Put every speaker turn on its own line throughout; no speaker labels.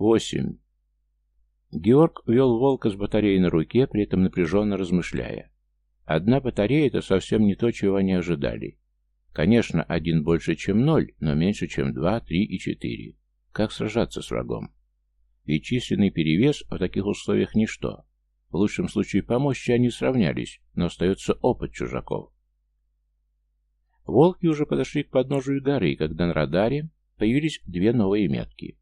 Восемь. Георг вел волка с батареей на руке, при этом напряженно размышляя. Одна батарея — это совсем не то, чего они ожидали. Конечно, один больше, чем ноль, но меньше, чем два, три и четыре. Как сражаться с врагом? Ведь численный перевес в таких условиях ничто. В лучшем случае по они сравнялись, но остается опыт чужаков. Волки уже подошли к подножию горы, когда на радаре появились две новые метки.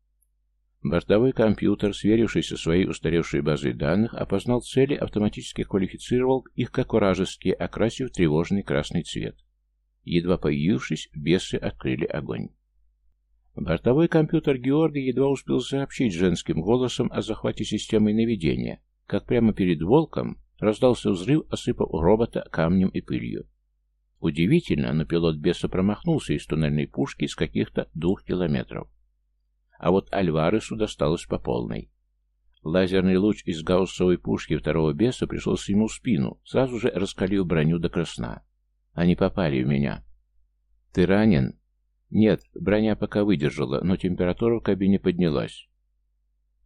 Бортовой компьютер, сверившись со своей устаревшей базой данных, опознал цели, автоматически квалифицировал их как вражеские, окрасив тревожный красный цвет. Едва появившись, бесы открыли огонь. Бортовой компьютер Георга едва успел сообщить женским голосом о захвате системы наведения, как прямо перед волком раздался взрыв, осыпав робота камнем и пылью. Удивительно, но пилот беса промахнулся из туннельной пушки с каких-то двух километров. А вот Альваресу досталось по полной. Лазерный луч из гауссовой пушки второго беса пришелся ему в спину, сразу же раскалив броню до красна. Они попали в меня. «Ты ранен?» «Нет, броня пока выдержала, но температура в кабине поднялась».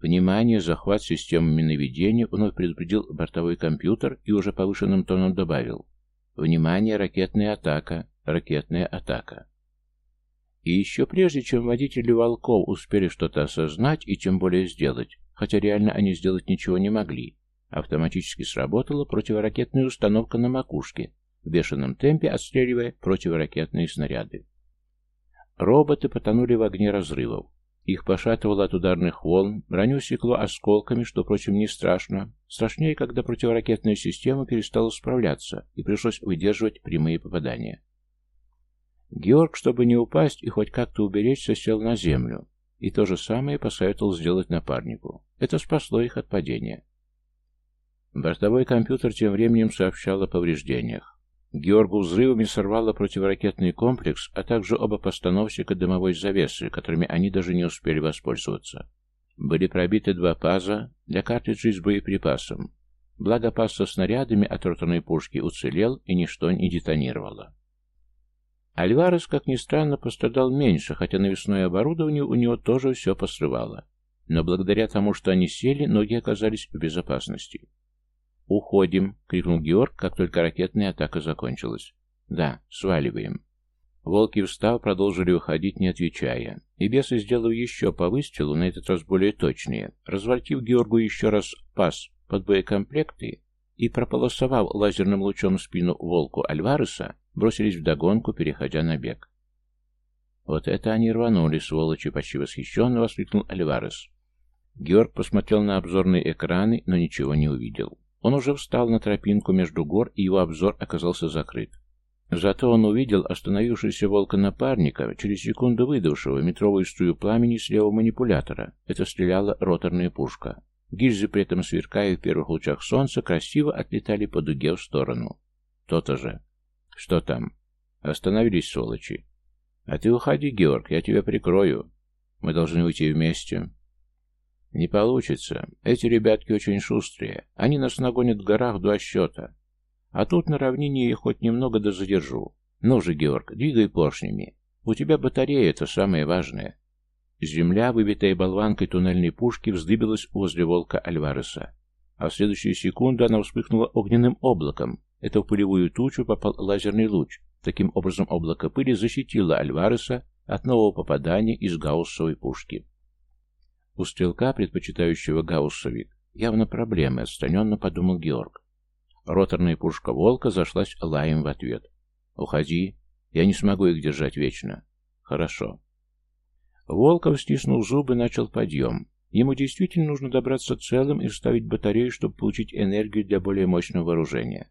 «Внимание! Захват системами наведения!» вновь предупредил бортовой компьютер и уже повышенным тоном добавил. «Внимание! Ракетная атака! Ракетная атака!» И еще прежде, чем водители «Волков» успели что-то осознать и тем более сделать, хотя реально они сделать ничего не могли, автоматически сработала противоракетная установка на макушке, в бешеном темпе отстреливая противоракетные снаряды. Роботы потонули в огне разрывов. Их пошатывало от ударных волн, броню секло осколками, что, впрочем, не страшно. Страшнее, когда противоракетная система перестала справляться, и пришлось выдерживать прямые попадания. Георг, чтобы не упасть и хоть как-то уберечься, сел на землю. И то же самое посоветовал сделать напарнику. Это спасло их от падения. Бортовой компьютер тем временем сообщал о повреждениях. Георгу взрывами сорвало противоракетный комплекс, а также оба постановщика дымовой завесы, которыми они даже не успели воспользоваться. Были пробиты два паза для картриджей с боеприпасом. Благо паз со снарядами от роторной пушки уцелел и ничто не детонировало. Альварес, как ни странно, пострадал меньше, хотя навесное оборудование у него тоже все посрывало. Но благодаря тому, что они сели, ноги оказались в безопасности. «Уходим!» — крикнул Георг, как только ракетная атака закончилась. «Да, сваливаем». Волки, встав, продолжили уходить, не отвечая. И бесы, сделав еще по выстрелу, на этот раз более точные, развальтив Георгу еще раз пас под боекомплекты и прополосовав лазерным лучом спину волку Альвареса, бросились вдогонку, переходя на бег. «Вот это они рванули, сволочи!» — почти восхищенно воскликнул Альварес. Георг посмотрел на обзорные экраны, но ничего не увидел. Он уже встал на тропинку между гор, и его обзор оказался закрыт. Зато он увидел остановившегося волка-напарника, через секунду выдавшего метровую струю пламени с левого манипулятора. Это стреляла роторная пушка. Гильзы, при этом сверкая в первых лучах солнца, красиво отлетали по дуге в сторону. То-то же. Что там? Остановились, сволочи. А ты уходи, Георг, я тебя прикрою. Мы должны уйти вместе. «Не получится. Эти ребятки очень шустрые. Они нас нагонят в горах два счета. А тут на равнине я хоть немного да задержу. Ну же, Георг, двигай поршнями. У тебя батарея — это самое важное». Земля, выбитая болванкой туннельной пушки, вздыбилась возле волка Альвареса. А в следующую секунду она вспыхнула огненным облаком. Это в пулевую тучу попал лазерный луч. Таким образом, облако пыли защитило Альвареса от нового попадания из гауссовой пушки. У стрелка, предпочитающего гауссовик, явно проблемы, отстраненно подумал Георг. Роторная пушка «Волка» зашлась лаем в ответ. «Уходи. Я не смогу их держать вечно». «Хорошо». Волков стиснул зубы начал подъем. Ему действительно нужно добраться целым и вставить батарею, чтобы получить энергию для более мощного вооружения.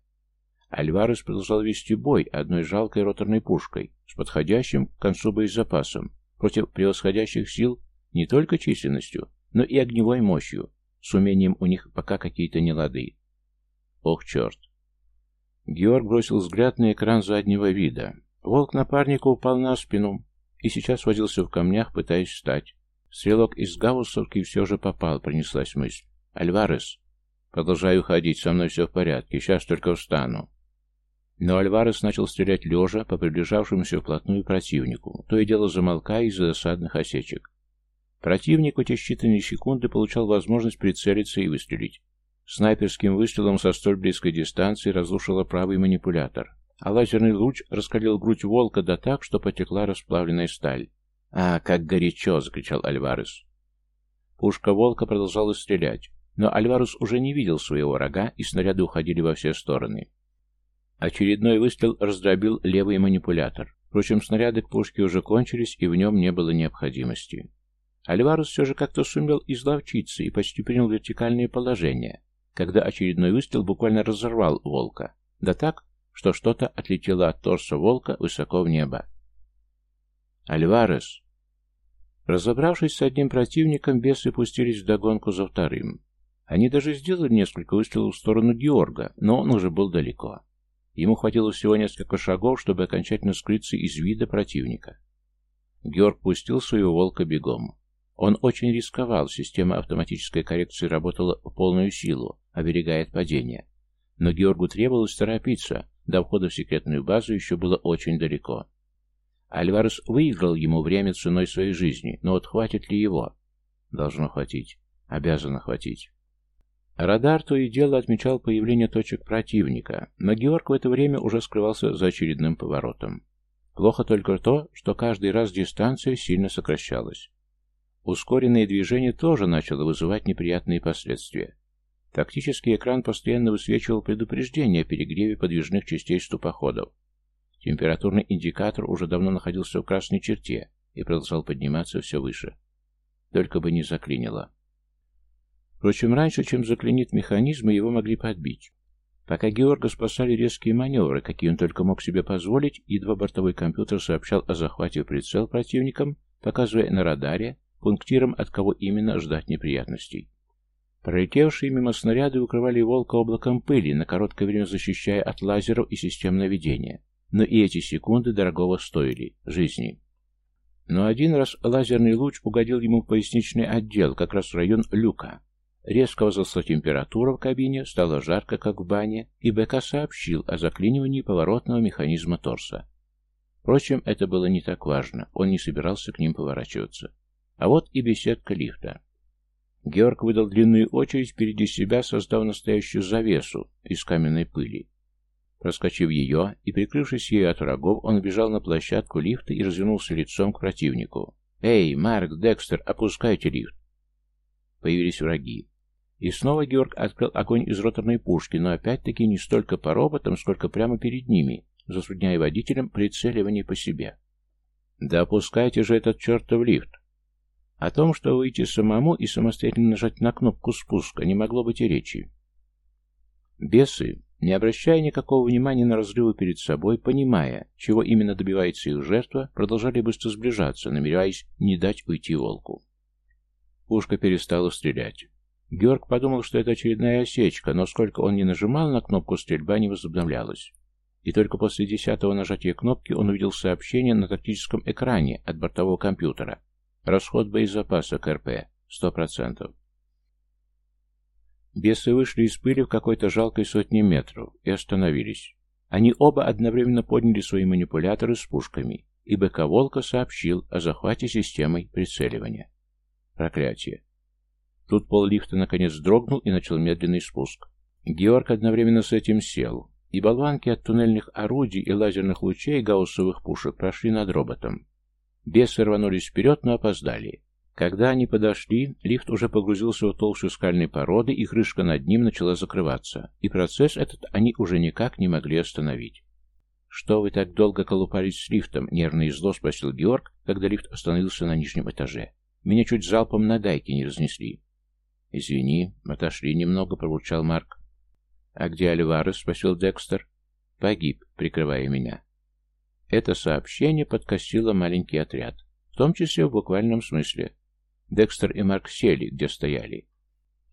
Альварес продолжал вести бой одной жалкой роторной пушкой с подходящим к концу боезапасом против превосходящих сил не только численностью, но и огневой мощью. С умением у них пока какие-то нелады. Ох, черт. Георг бросил взгляд на экран заднего вида. Волк напарника упал на спину и сейчас возился в камнях, пытаясь встать. Стрелок из гауссовки все же попал, принеслась мысль. «Альварес!» «Продолжаю ходить, со мной все в порядке, сейчас только встану». Но Альварес начал стрелять лежа по приближавшемуся вплотную противнику, то и дело замолкая из-за досадных осечек. Противник в эти считанные секунды получал возможность прицелиться и выстрелить. Снайперским выстрелом со столь близкой дистанции разрушила правый манипулятор, а лазерный луч раскалил грудь волка да так, что потекла расплавленная сталь. «А, как горячо!» — закричал Альварес. Пушка волка продолжала стрелять, но Альварес уже не видел своего врага, и снаряды уходили во все стороны. Очередной выстрел раздробил левый манипулятор. Впрочем, снаряды к пушке уже кончились, и в нем не было необходимости. Альварес все же как-то сумел изловчиться и почти принял вертикальное положение, когда очередной выстрел буквально разорвал волка. Да так, что что-то отлетело от торса волка высоко в небо. «Альварес!» Разобравшись с одним противником, бесы пустились в догонку за вторым. Они даже сделали несколько выстрелов в сторону Георга, но он уже был далеко. Ему хватило всего несколько шагов, чтобы окончательно скрыться из вида противника. Георг пустил своего волка бегом. Он очень рисковал, система автоматической коррекции работала в полную силу, оберегая от падения. Но Георгу требовалось торопиться, до входа в секретную базу еще было очень далеко. Альварес выиграл ему время ценой своей жизни, но вот хватит ли его? Должно хватить. Обязано хватить. Радар то и дело отмечал появление точек противника, но Георг в это время уже скрывался за очередным поворотом. Плохо только то, что каждый раз дистанция сильно сокращалась. Ускоренное движение тоже начало вызывать неприятные последствия. Тактический экран постоянно высвечивал предупреждение о перегреве подвижных частей ступоходов. Температурный индикатор уже давно находился в красной черте и продолжал подниматься все выше. Только бы не заклинило. Впрочем, раньше, чем заклинит механизмы, его могли подбить. Пока Георга спасали резкие маневры, какие он только мог себе позволить, едва бортовой компьютер сообщал о захвате прицел противникам, показывая на радаре, пунктиром, от кого именно ждать неприятностей. Пролетевшие мимо снаряды укрывали волка облаком пыли, на короткое время защищая от лазеров и систем наведения. Но и эти секунды дорогого стоили жизни. Но один раз лазерный луч угодил ему в поясничный отдел, как раз в район люка. Резко возросла температура в кабине, стало жарко, как в бане, и БК сообщил о заклинивании поворотного механизма торса. Впрочем, это было не так важно, он не собирался к ним поворачиваться. А вот и беседка лифта. Георг выдал длинную очередь впереди себя, создав настоящую завесу из каменной пыли. Проскочив ее и прикрывшись ею от врагов, он бежал на площадку лифта и развернулся лицом к противнику. «Эй, Марк, Декстер, опускайте лифт!» Появились враги. И снова Георг открыл огонь из роторной пушки, но опять-таки не столько по роботам, сколько прямо перед ними, затрудняя водителям прицеливание по себе. «Да опускайте же этот чертов лифт!» О том, что выйти самому и самостоятельно нажать на кнопку спуска, не могло быть и речи. Бесы, не обращая никакого внимания на разрывы перед собой, понимая, чего именно добивается их жертва, продолжали быстро сближаться, намереваясь не дать уйти волку. Пушка перестала стрелять. Георг подумал, что это очередная осечка, но сколько он не нажимал на кнопку, стрельба не возобновлялась. И только после десятого нажатия кнопки он увидел сообщение на тактическом экране от бортового компьютера. Расход боезапаса КРП. Сто процентов. Бесы вышли из пыли в какой-то жалкой сотни метров и остановились. Они оба одновременно подняли свои манипуляторы с пушками, и БК «Волка» сообщил о захвате системой прицеливания. Проклятие. Тут пол лифта наконец дрогнул и начал медленный спуск. Георг одновременно с этим сел, и болванки от туннельных орудий и лазерных лучей гауссовых пушек прошли над роботом. Бесы рванулись вперед, но опоздали. Когда они подошли, лифт уже погрузился в толщу скальной породы, и крышка над ним начала закрываться, и процесс этот они уже никак не могли остановить. «Что вы так долго колупались с лифтом?» — нервно и зло спросил Георг, когда лифт остановился на нижнем этаже. «Меня чуть залпом на гайки не разнесли». «Извини, отошли немного», — пробурчал Марк. «А где Альварес?» — спросил Декстер. «Погиб, прикрывая меня». Это сообщение подкосило маленький отряд, в том числе в буквальном смысле. Декстер и Марк сели, где стояли.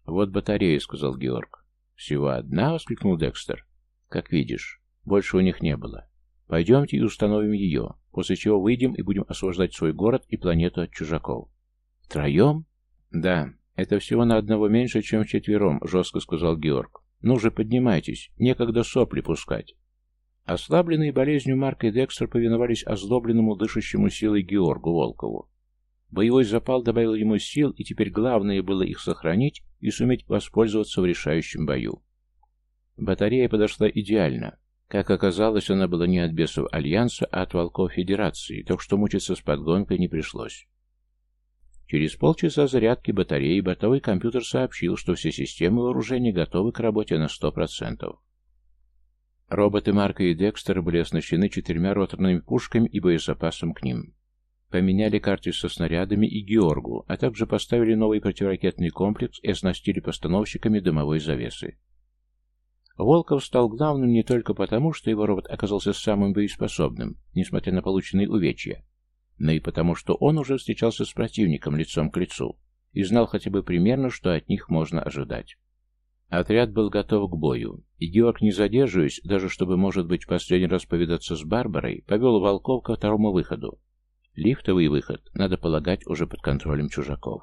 «Вот батарея», — сказал Георг. «Всего одна?» — воскликнул Декстер. «Как видишь, больше у них не было. Пойдемте и установим ее, после чего выйдем и будем освобождать свой город и планету от чужаков». «Втроем?» «Да, «Это всего на одного меньше, чем вчетвером», — жестко сказал Георг. «Ну же, поднимайтесь, некогда сопли пускать». Ослабленные болезнью Марк и Декстер повиновались озлобленному дышащему силой Георгу Волкову. Боевой запал добавил ему сил, и теперь главное было их сохранить и суметь воспользоваться в решающем бою. Батарея подошла идеально. Как оказалось, она была не от бесов Альянса, а от волков Федерации, так что мучиться с подгонкой не пришлось. Через полчаса зарядки батареи бортовой компьютер сообщил, что все системы вооружения готовы к работе на 100%. Роботы Марка и Декстера были оснащены четырьмя роторными пушками и боезапасом к ним. Поменяли картридж со снарядами и Георгу, а также поставили новый противоракетный комплекс и оснастили постановщиками дымовой завесы. Волков стал главным не только потому, что его робот оказался самым боеспособным, несмотря на полученные увечья, но и потому, что он уже встречался с противником лицом к лицу и знал хотя бы примерно, что от них можно ожидать. Отряд был готов к бою, и Георг, не задерживаясь, даже чтобы, может быть, последний раз повидаться с Барбарой, повел волков ко второму выходу. Лифтовый выход, надо полагать, уже под контролем чужаков.